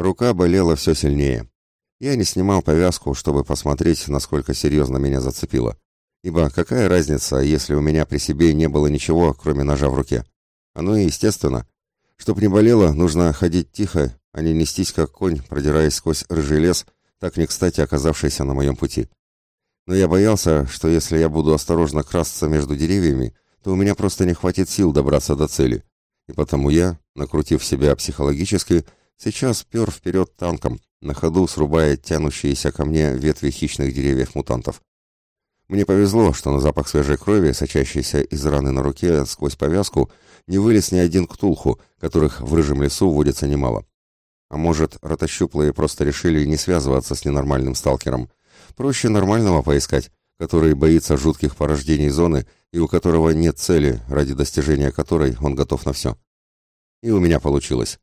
Рука болела все сильнее. Я не снимал повязку, чтобы посмотреть, насколько серьезно меня зацепило. Ибо какая разница, если у меня при себе не было ничего, кроме ножа в руке? Оно и естественно. Чтоб не болело, нужно ходить тихо, а не нестись как конь, продираясь сквозь рыжий лес, так не кстати оказавшийся на моем пути. Но я боялся, что если я буду осторожно красться между деревьями, то у меня просто не хватит сил добраться до цели. И потому я, накрутив себя психологически, сейчас пер вперед танком, на ходу срубая тянущиеся ко мне ветви хищных деревьев-мутантов. Мне повезло, что на запах свежей крови, сочащейся из раны на руке сквозь повязку, не вылез ни один ктулху, которых в рыжем лесу водится немало. А может, ротощуплые просто решили не связываться с ненормальным сталкером. Проще нормального поискать, который боится жутких порождений зоны и у которого нет цели, ради достижения которой он готов на все. И у меня получилось.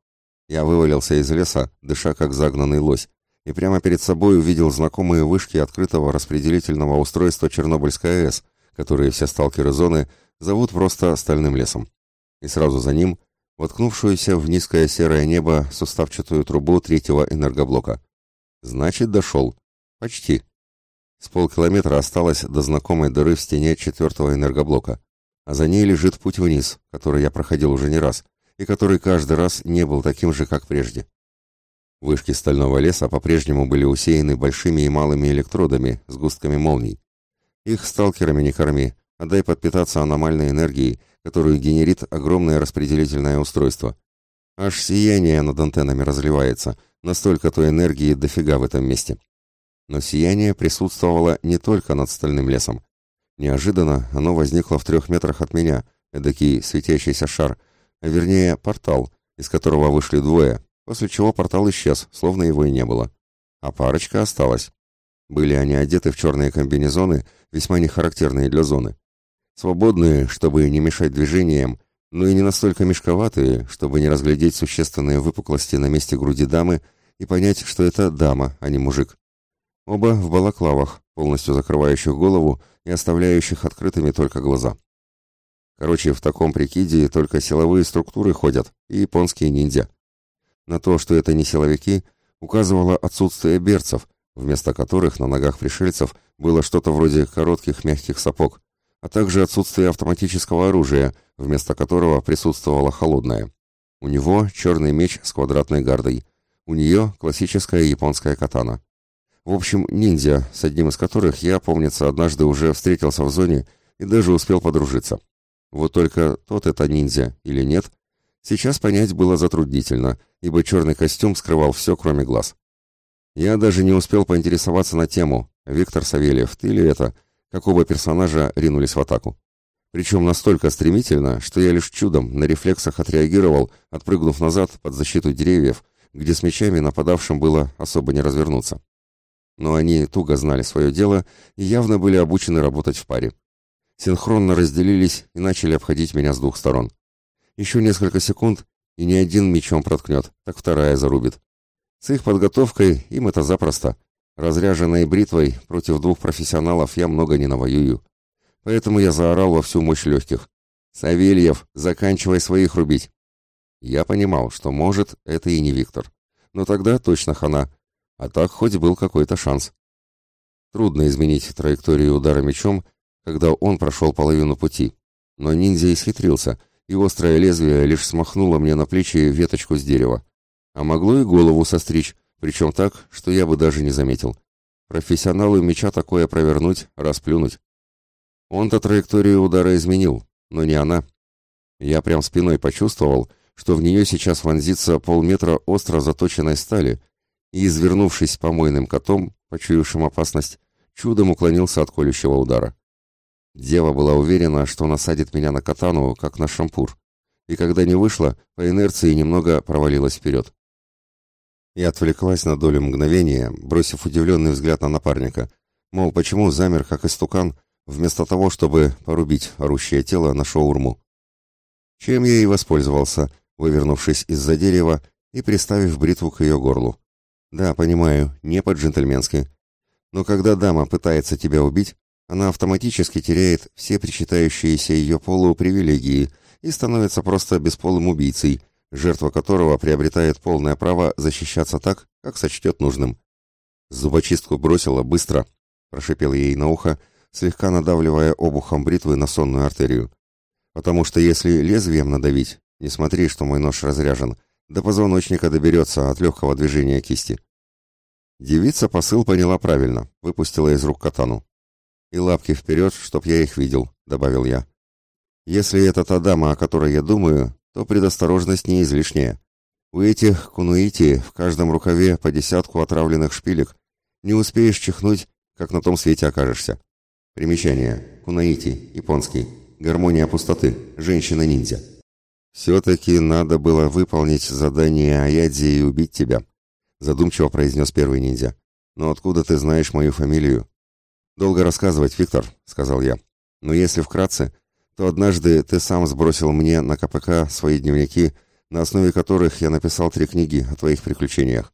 Я вывалился из леса, дыша как загнанный лось, и прямо перед собой увидел знакомые вышки открытого распределительного устройства Чернобыльской АЭС, которые все сталкеры зоны зовут просто «стальным лесом». И сразу за ним воткнувшуюся в низкое серое небо суставчатую трубу третьего энергоблока. Значит, дошел. Почти. С полкилометра осталось до знакомой дыры в стене четвертого энергоблока, а за ней лежит путь вниз, который я проходил уже не раз, и который каждый раз не был таким же, как прежде. Вышки стального леса по-прежнему были усеяны большими и малыми электродами с густками молний. Их сталкерами не корми, а дай подпитаться аномальной энергией, которую генерит огромное распределительное устройство. Аж сияние над антеннами разливается, настолько той энергии дофига в этом месте. Но сияние присутствовало не только над стальным лесом. Неожиданно оно возникло в трех метрах от меня, эдакий светящийся шар, а вернее портал, из которого вышли двое, после чего портал исчез, словно его и не было. А парочка осталась. Были они одеты в черные комбинезоны, весьма нехарактерные для зоны. Свободные, чтобы не мешать движениям, но и не настолько мешковатые, чтобы не разглядеть существенные выпуклости на месте груди дамы и понять, что это дама, а не мужик. Оба в балаклавах, полностью закрывающих голову и оставляющих открытыми только глаза. Короче, в таком прикиде только силовые структуры ходят и японские ниндзя. На то, что это не силовики, указывало отсутствие берцев, вместо которых на ногах пришельцев было что-то вроде коротких мягких сапог, а также отсутствие автоматического оружия, вместо которого присутствовало холодное. У него черный меч с квадратной гардой, у нее классическая японская катана. В общем, ниндзя, с одним из которых я, помнится, однажды уже встретился в зоне и даже успел подружиться. Вот только тот это ниндзя или нет, сейчас понять было затруднительно, ибо черный костюм скрывал все, кроме глаз. Я даже не успел поинтересоваться на тему, Виктор Савельев, ты ли это, какого персонажа ринулись в атаку. Причем настолько стремительно, что я лишь чудом на рефлексах отреагировал, отпрыгнув назад под защиту деревьев, где с мечами нападавшим было особо не развернуться. Но они туго знали свое дело и явно были обучены работать в паре. Синхронно разделились и начали обходить меня с двух сторон. Еще несколько секунд, и ни один мечом проткнет, так вторая зарубит. С их подготовкой им это запросто. Разряженной бритвой против двух профессионалов я много не навоюю. Поэтому я заорал во всю мощь легких. «Савельев, заканчивай своих рубить!» Я понимал, что, может, это и не Виктор. Но тогда точно хана. А так хоть был какой-то шанс. Трудно изменить траекторию удара мечом, когда он прошел половину пути. Но ниндзя исхитрился, и острое лезвие лишь смахнуло мне на плечи веточку с дерева. А могло и голову состричь, причем так, что я бы даже не заметил. Профессионалу меча такое провернуть, расплюнуть. Он-то траекторию удара изменил, но не она. Я прям спиной почувствовал, что в нее сейчас вонзится полметра остро заточенной стали, и, извернувшись помойным котом, почуявшим опасность, чудом уклонился от колющего удара. Дева была уверена, что насадит меня на катану, как на шампур, и когда не вышла, по инерции немного провалилась вперед. И отвлеклась на долю мгновения, бросив удивленный взгляд на напарника, мол, почему замер, как истукан, вместо того, чтобы порубить орущее тело на шаурму. Чем я и воспользовался, вывернувшись из-за дерева и приставив бритву к ее горлу. Да, понимаю, не по-джентльменски. Но когда дама пытается тебя убить, она автоматически теряет все причитающиеся ее полу привилегии и становится просто бесполым убийцей, жертва которого приобретает полное право защищаться так, как сочтет нужным. «Зубочистку бросила быстро», — прошипел ей на ухо, слегка надавливая обухом бритвы на сонную артерию. «Потому что если лезвием надавить, не смотри, что мой нож разряжен, до позвоночника доберется от легкого движения кисти». Девица посыл поняла правильно, выпустила из рук катану. «И лапки вперед, чтоб я их видел», — добавил я. «Если это та дама, о которой я думаю, то предосторожность не излишняя. У этих кунуити в каждом рукаве по десятку отравленных шпилек. Не успеешь чихнуть, как на том свете окажешься. Примечание. Кунаити, японский. Гармония пустоты. Женщина-ниндзя. «Все-таки надо было выполнить задание Аядзи и убить тебя», задумчиво произнес первый ниндзя. «Но откуда ты знаешь мою фамилию?» «Долго рассказывать, Виктор», — сказал я. «Но если вкратце, то однажды ты сам сбросил мне на КПК свои дневники, на основе которых я написал три книги о твоих приключениях.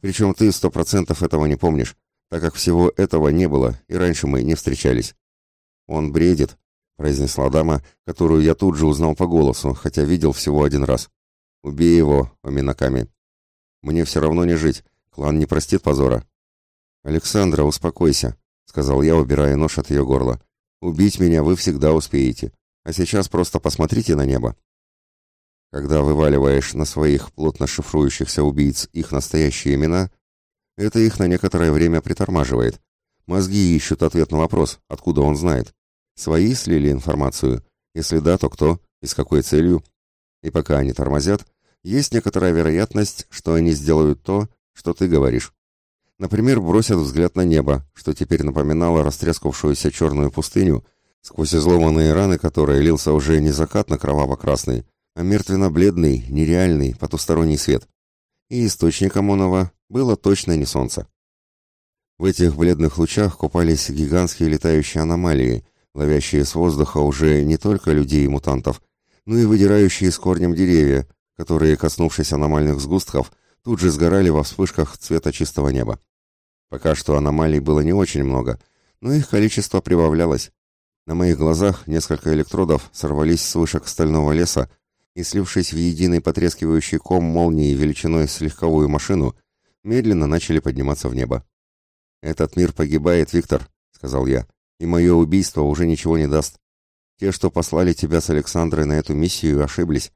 Причем ты сто процентов этого не помнишь, так как всего этого не было, и раньше мы не встречались». «Он бредит», — произнесла дама, которую я тут же узнал по голосу, хотя видел всего один раз. «Убей его, Оминаками. Мне все равно не жить, клан не простит позора». «Александра, успокойся», — сказал я, убирая нож от ее горла. «Убить меня вы всегда успеете, а сейчас просто посмотрите на небо». Когда вываливаешь на своих плотно шифрующихся убийц их настоящие имена, это их на некоторое время притормаживает. Мозги ищут ответ на вопрос, откуда он знает. Свои слили информацию? Если да, то кто? И с какой целью? И пока они тормозят, есть некоторая вероятность, что они сделают то, что ты говоришь. Например, бросят взгляд на небо, что теперь напоминало растрескавшуюся черную пустыню, сквозь изломанные раны которой лился уже не закат на кроваво-красный, а мертвенно-бледный, нереальный, потусторонний свет. И источником оного было точно не солнце. В этих бледных лучах купались гигантские летающие аномалии, ловящие с воздуха уже не только людей и мутантов, но и выдирающие с корнем деревья, которые, коснувшись аномальных сгустков, тут же сгорали во вспышках цвета чистого неба. Пока что аномалий было не очень много, но их количество прибавлялось. На моих глазах несколько электродов сорвались с вышек стального леса и, слившись в единый потрескивающий ком молнии величиной с легковую машину, медленно начали подниматься в небо. «Этот мир погибает, Виктор», — сказал я, — «и мое убийство уже ничего не даст. Те, что послали тебя с Александрой на эту миссию, ошиблись.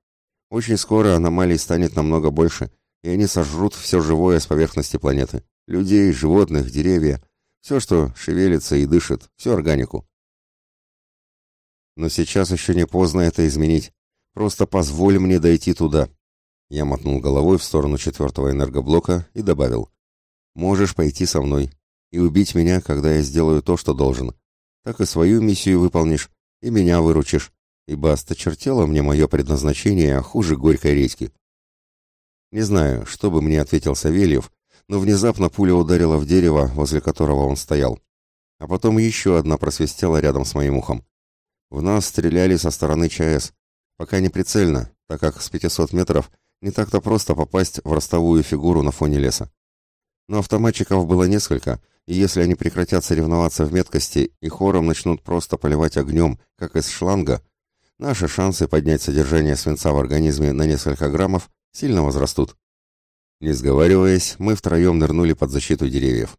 Очень скоро аномалий станет намного больше, и они сожрут все живое с поверхности планеты. Людей, животных, деревья, все, что шевелится и дышит, всю органику. Но сейчас еще не поздно это изменить. Просто позволь мне дойти туда. Я мотнул головой в сторону четвертого энергоблока и добавил. Можешь пойти со мной и убить меня, когда я сделаю то, что должен. Так и свою миссию выполнишь, и меня выручишь, ибо осточертело мне мое предназначение хуже горькой редьки. Не знаю, что бы мне ответил Савельев, но внезапно пуля ударила в дерево, возле которого он стоял. А потом еще одна просвистела рядом с моим ухом. В нас стреляли со стороны ЧАЭС, Пока не прицельно, так как с 500 метров не так-то просто попасть в ростовую фигуру на фоне леса. Но автоматчиков было несколько, и если они прекратят соревноваться в меткости и хором начнут просто поливать огнем, как из шланга, наши шансы поднять содержание свинца в организме на несколько граммов сильно возрастут. Не сговариваясь, мы втроем нырнули под защиту деревьев.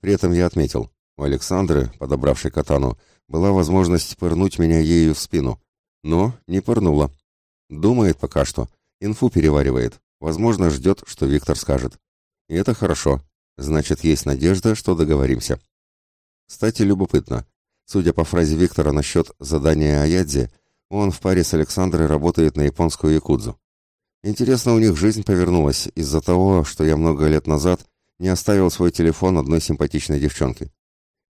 При этом я отметил, у Александры, подобравшей катану, была возможность пырнуть меня ею в спину, но не пырнула. Думает пока что, инфу переваривает. Возможно, ждет, что Виктор скажет. И это хорошо. Значит, есть надежда, что договоримся. Кстати, любопытно. Судя по фразе Виктора насчет задания Аядзе, он в паре с Александрой работает на японскую якудзу. Интересно, у них жизнь повернулась из-за того, что я много лет назад не оставил свой телефон одной симпатичной девчонке.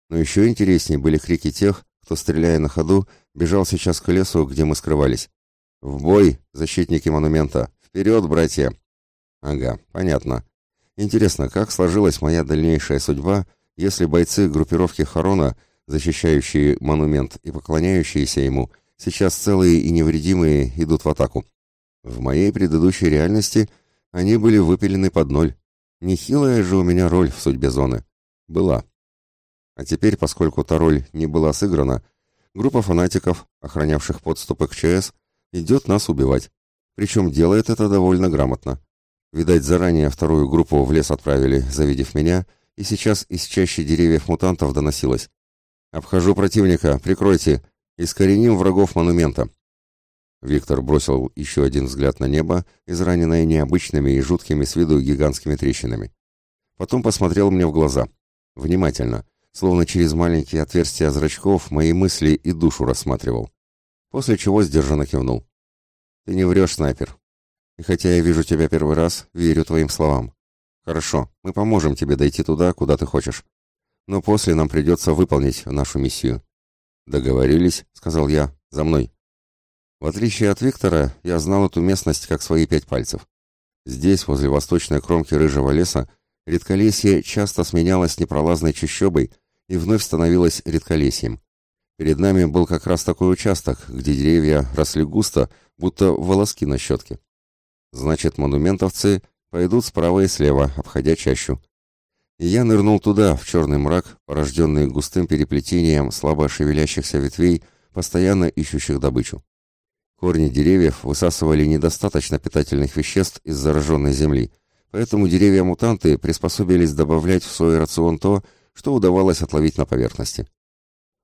Но еще интереснее были крики тех, кто, стреляя на ходу, бежал сейчас к лесу, где мы скрывались. «В бой, защитники монумента! Вперед, братья!» «Ага, понятно. Интересно, как сложилась моя дальнейшая судьба, если бойцы группировки Харона, защищающие монумент и поклоняющиеся ему, сейчас целые и невредимые идут в атаку? В моей предыдущей реальности они были выпилены под ноль. Нехилая же у меня роль в судьбе зоны. Была. А теперь, поскольку та роль не была сыграна, группа фанатиков, охранявших подступы к ЧС, идет нас убивать. Причем делает это довольно грамотно. Видать, заранее вторую группу в лес отправили, завидев меня, и сейчас из чащи деревьев мутантов доносилось. «Обхожу противника, прикройте, искореним врагов монумента». Виктор бросил еще один взгляд на небо, израненное необычными и жуткими с виду гигантскими трещинами. Потом посмотрел мне в глаза. Внимательно, словно через маленькие отверстия зрачков, мои мысли и душу рассматривал. После чего сдержанно кивнул. «Ты не врешь, снайпер. И хотя я вижу тебя первый раз, верю твоим словам. Хорошо, мы поможем тебе дойти туда, куда ты хочешь. Но после нам придется выполнить нашу миссию». «Договорились», — сказал я, — «за мной». В отличие от Виктора, я знал эту местность как свои пять пальцев. Здесь, возле восточной кромки рыжего леса, редколесье часто сменялось непролазной чащобой и вновь становилось редколесьем. Перед нами был как раз такой участок, где деревья росли густо, будто волоски на щетке. Значит, монументовцы пойдут справа и слева, обходя чащу. И я нырнул туда, в черный мрак, порожденный густым переплетением слабо шевелящихся ветвей, постоянно ищущих добычу. Корни деревьев высасывали недостаточно питательных веществ из зараженной земли, поэтому деревья-мутанты приспособились добавлять в свой рацион то, что удавалось отловить на поверхности.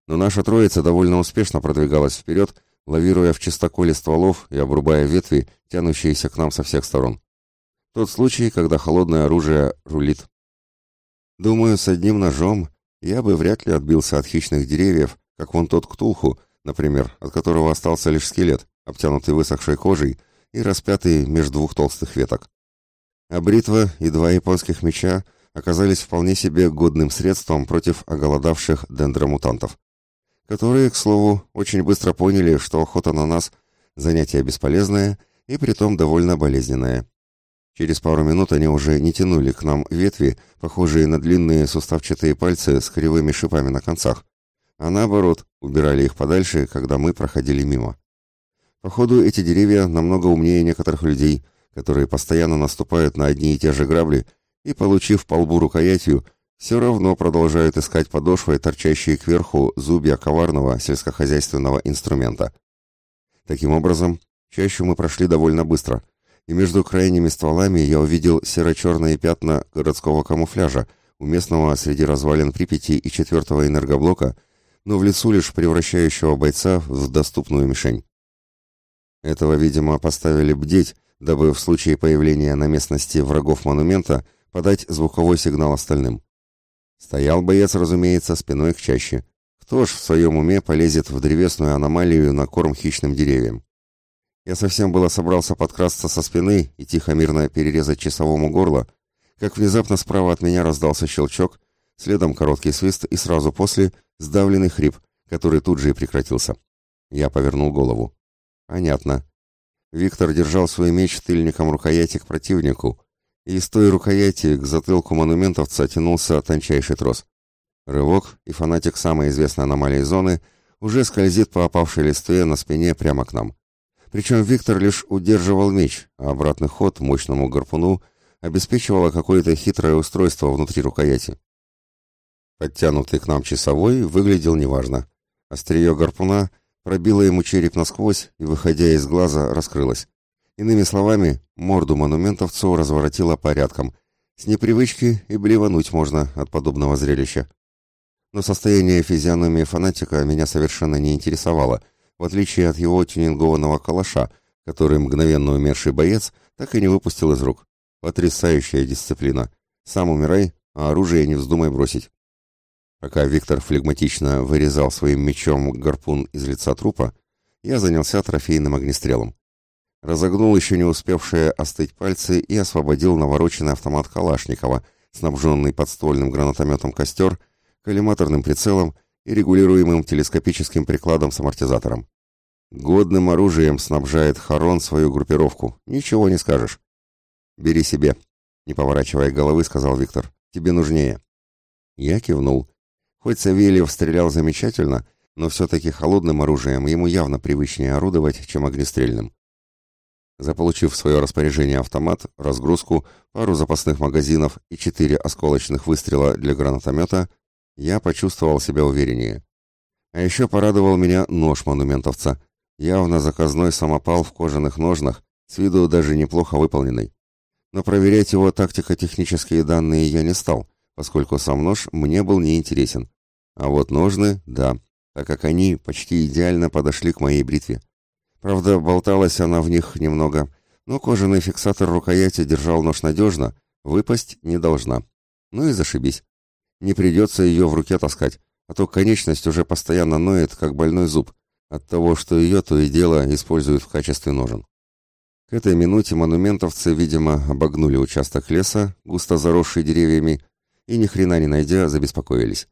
Но наша троица довольно успешно продвигалась вперед, лавируя в чистоколе стволов и обрубая ветви, тянущиеся к нам со всех сторон. Тот случай, когда холодное оружие рулит. Думаю, с одним ножом я бы вряд ли отбился от хищных деревьев, как вон тот ктулху, например, от которого остался лишь скелет обтянутый высохшей кожей и распятый между двух толстых веток. А бритва и два японских меча оказались вполне себе годным средством против оголодавших дендромутантов, которые, к слову, очень быстро поняли, что охота на нас – занятие бесполезное и притом довольно болезненное. Через пару минут они уже не тянули к нам ветви, похожие на длинные суставчатые пальцы с кривыми шипами на концах, а наоборот, убирали их подальше, когда мы проходили мимо. Походу, эти деревья намного умнее некоторых людей, которые постоянно наступают на одни и те же грабли и, получив по лбу рукоятью, все равно продолжают искать подошвой торчащие кверху зубья коварного сельскохозяйственного инструмента. Таким образом, чаще мы прошли довольно быстро, и между крайними стволами я увидел серо-черные пятна городского камуфляжа, уместного среди развалин Припяти и четвертого энергоблока, но в лесу лишь превращающего бойца в доступную мишень. Этого, видимо, поставили бдеть, дабы в случае появления на местности врагов монумента подать звуковой сигнал остальным. Стоял боец, разумеется, спиной к чаще. Кто ж в своем уме полезет в древесную аномалию на корм хищным деревьям? Я совсем было собрался подкрасться со спины и тихо-мирно перерезать часовому горло, как внезапно справа от меня раздался щелчок, следом короткий свист и сразу после сдавленный хрип, который тут же и прекратился. Я повернул голову. Понятно. Виктор держал свой меч тыльником рукояти к противнику, и из той рукояти к затылку монументовца тянулся тончайший трос. Рывок, и фанатик самой известной аномалии зоны уже скользит по опавшей листве на спине прямо к нам. Причем Виктор лишь удерживал меч, а обратный ход мощному гарпуну обеспечивало какое-то хитрое устройство внутри рукояти. Подтянутый к нам часовой выглядел неважно. Острие гарпуна — пробила ему череп насквозь и, выходя из глаза, раскрылась. Иными словами, морду монументовцу разворотила порядком. С непривычки и блевануть можно от подобного зрелища. Но состояние физиономии фанатика меня совершенно не интересовало, в отличие от его тюнингованного калаша, который мгновенно умерший боец так и не выпустил из рук. Потрясающая дисциплина. Сам умирай, а оружие не вздумай бросить. Пока Виктор флегматично вырезал своим мечом гарпун из лица трупа, я занялся трофейным огнестрелом. Разогнул еще не успевшие остыть пальцы и освободил навороченный автомат Калашникова, снабженный подствольным гранатометом «Костер», коллиматорным прицелом и регулируемым телескопическим прикладом с амортизатором. Годным оружием снабжает Харон свою группировку, ничего не скажешь. «Бери себе», — не поворачивая головы, сказал Виктор. «Тебе нужнее». Я кивнул Хоть Савельев стрелял замечательно, но все-таки холодным оружием ему явно привычнее орудовать, чем огнестрельным. Заполучив в свое распоряжение автомат, разгрузку, пару запасных магазинов и четыре осколочных выстрела для гранатомета, я почувствовал себя увереннее. А еще порадовал меня нож монументовца, явно заказной самопал в кожаных ножнах, с виду даже неплохо выполненный. Но проверять его тактико-технические данные я не стал, поскольку сам нож мне был неинтересен. А вот ножны, да, так как они почти идеально подошли к моей бритве. Правда, болталась она в них немного, но кожаный фиксатор рукояти держал нож надежно, выпасть не должна. Ну и зашибись. Не придется ее в руке таскать, а то конечность уже постоянно ноет, как больной зуб, от того, что ее то и дело используют в качестве ножен. К этой минуте монументовцы, видимо, обогнули участок леса, густо заросший деревьями, и ни хрена не найдя, забеспокоились.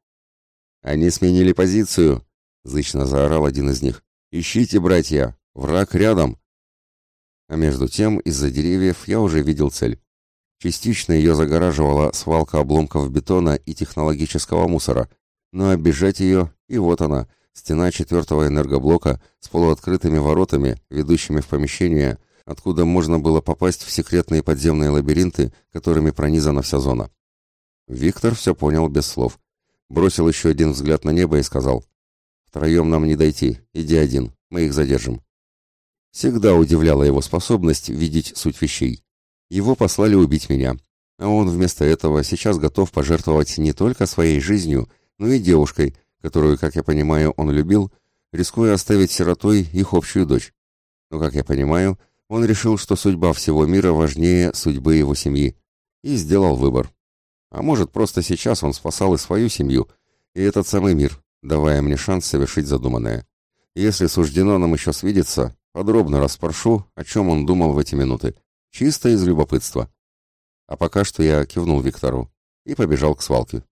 «Они сменили позицию!» — зычно заорал один из них. «Ищите, братья! Враг рядом!» А между тем, из-за деревьев я уже видел цель. Частично ее загораживала свалка обломков бетона и технологического мусора, но оббежать ее, и вот она, стена четвертого энергоблока с полуоткрытыми воротами, ведущими в помещение, откуда можно было попасть в секретные подземные лабиринты, которыми пронизана вся зона. Виктор все понял без слов. Бросил еще один взгляд на небо и сказал, «Втроем нам не дойти, иди один, мы их задержим». Всегда удивляла его способность видеть суть вещей. Его послали убить меня, а он вместо этого сейчас готов пожертвовать не только своей жизнью, но и девушкой, которую, как я понимаю, он любил, рискуя оставить сиротой их общую дочь. Но, как я понимаю, он решил, что судьба всего мира важнее судьбы его семьи, и сделал выбор. А может, просто сейчас он спасал и свою семью, и этот самый мир, давая мне шанс совершить задуманное. Если суждено нам еще свидеться, подробно расспрошу, о чем он думал в эти минуты, Чисто из любопытства. А пока что я кивнул Виктору и побежал к свалке.